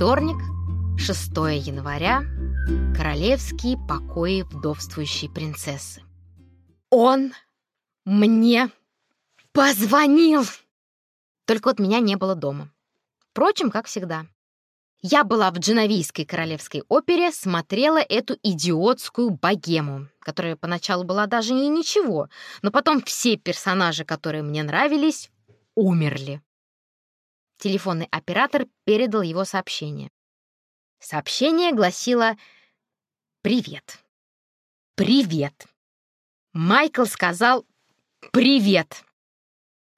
Вторник, 6 января, королевские покои вдовствующей принцессы. Он мне позвонил! Только вот меня не было дома. Впрочем, как всегда. Я была в Дженовийской королевской опере, смотрела эту идиотскую богему, которая поначалу была даже и ничего, но потом все персонажи, которые мне нравились, умерли. Телефонный оператор передал его сообщение. Сообщение гласило «Привет». «Привет». Майкл сказал «Привет».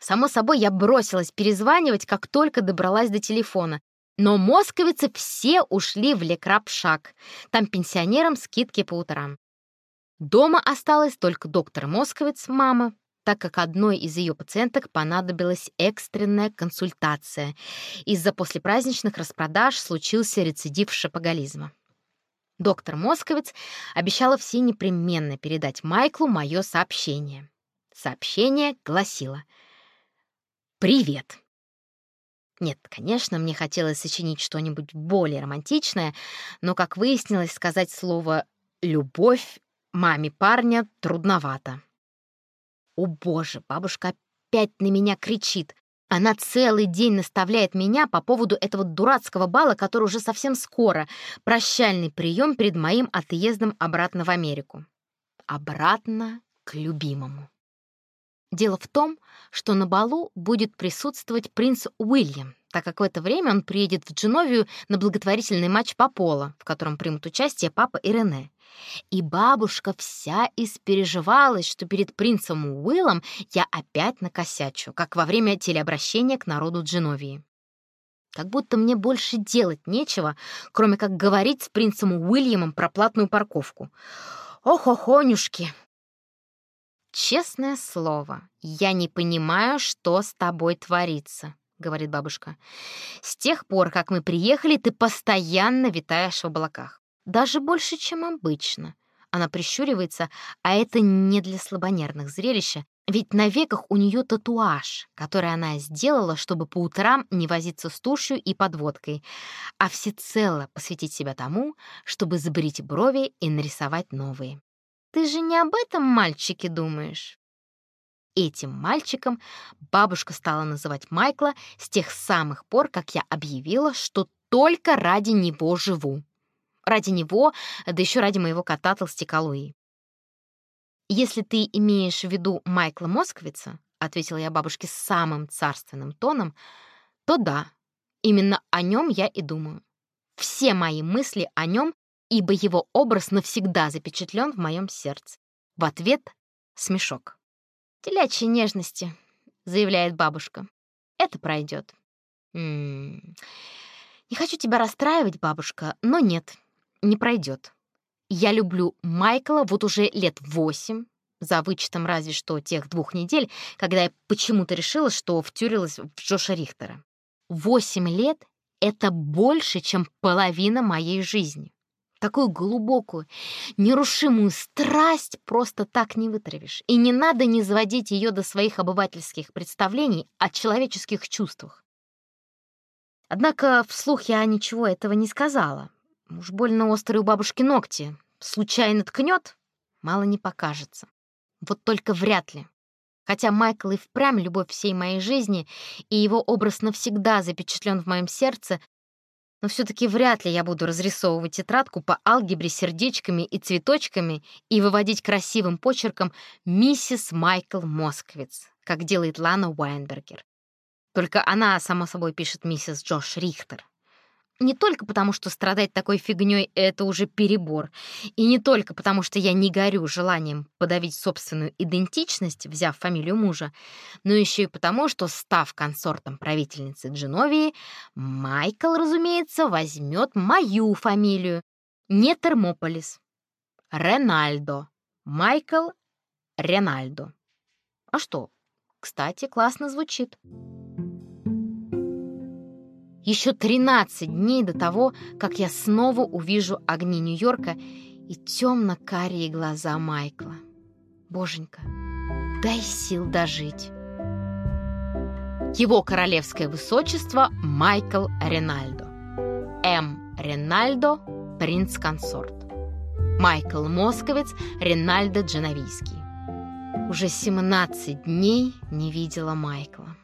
Само собой, я бросилась перезванивать, как только добралась до телефона. Но московицы все ушли в Лекрапшаг. Там пенсионерам скидки по утрам. Дома осталась только доктор Московец, мама, так как одной из ее пациенток понадобилась экстренная консультация. Из-за послепраздничных распродаж случился рецидив шапоголизма. Доктор Московец обещала все непременно передать Майклу мое сообщение. Сообщение гласило «Привет». Нет, конечно, мне хотелось сочинить что-нибудь более романтичное, но, как выяснилось, сказать слово «любовь» маме парня трудновато. О боже, бабушка опять на меня кричит. Она целый день наставляет меня по поводу этого дурацкого бала, который уже совсем скоро. Прощальный прием перед моим отъездом обратно в Америку. Обратно к любимому. Дело в том, что на балу будет присутствовать принц Уильям, так как в это время он приедет в Дженовию на благотворительный матч по поло, в котором примут участие папа и Рене. И бабушка вся испереживалась, что перед принцем Уиллом я опять накосячу, как во время телеобращения к народу Дженовии. Как будто мне больше делать нечего, кроме как говорить с принцем Уильямом про платную парковку. Ох-охонюшки! «Честное слово, я не понимаю, что с тобой творится», — говорит бабушка. «С тех пор, как мы приехали, ты постоянно витаешь в облаках. Даже больше, чем обычно». Она прищуривается, а это не для слабонервных зрелища, ведь на веках у нее татуаж, который она сделала, чтобы по утрам не возиться с тушью и подводкой, а всецело посвятить себя тому, чтобы забрить брови и нарисовать новые. Ты же не об этом мальчике думаешь?» Этим мальчиком бабушка стала называть Майкла с тех самых пор, как я объявила, что только ради него живу. Ради него, да еще ради моего кота Толстяка Луи. «Если ты имеешь в виду Майкла Москвица», — ответила я бабушке самым царственным тоном, то да, именно о нем я и думаю. Все мои мысли о нем ибо его образ навсегда запечатлен в моем сердце. В ответ — смешок. «Телячьи нежности», — заявляет бабушка. «Это пройдет». «М-м-м. Не хочу тебя расстраивать, бабушка, но нет, не пройдет. Я люблю Майкла вот уже лет восемь, за вычетом разве что тех двух недель, когда я почему-то решила, что втюрилась в Джоша Рихтера. Восемь лет — это больше, чем половина моей жизни. Такую глубокую, нерушимую страсть просто так не вытравишь. И не надо не заводить ее до своих обывательских представлений о человеческих чувствах. Однако вслух я ничего этого не сказала. Уж больно острые у бабушки ногти. Случайно ткнет, мало не покажется. Вот только вряд ли. Хотя Майкл и впрямь любовь всей моей жизни, и его образ навсегда запечатлен в моем сердце, но все-таки вряд ли я буду разрисовывать тетрадку по алгебре сердечками и цветочками и выводить красивым почерком «Миссис Майкл Москвиц», как делает Лана Уайнбергер. Только она, само собой, пишет «Миссис Джош Рихтер». Не только потому, что страдать такой фигнёй — это уже перебор, и не только потому, что я не горю желанием подавить собственную идентичность, взяв фамилию мужа, но еще и потому, что, став консортом правительницы Дженовии, Майкл, разумеется, возьмет мою фамилию, не Термополис. Ренальдо. Майкл Ренальдо. А что? Кстати, классно звучит. Еще 13 дней до того, как я снова увижу огни Нью-Йорка и темно-карие глаза Майкла. Боженька, дай сил дожить. Его королевское высочество Майкл Ренальдо. М. Ренальдо, принц-консорт. Майкл Московец, Ренальдо Дженовийский. Уже 17 дней не видела Майкла.